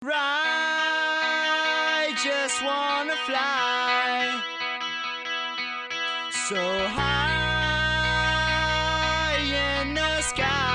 Right, just wanna fly so high in the sky.